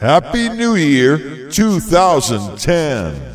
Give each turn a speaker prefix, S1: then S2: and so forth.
S1: Happy New Year 2010.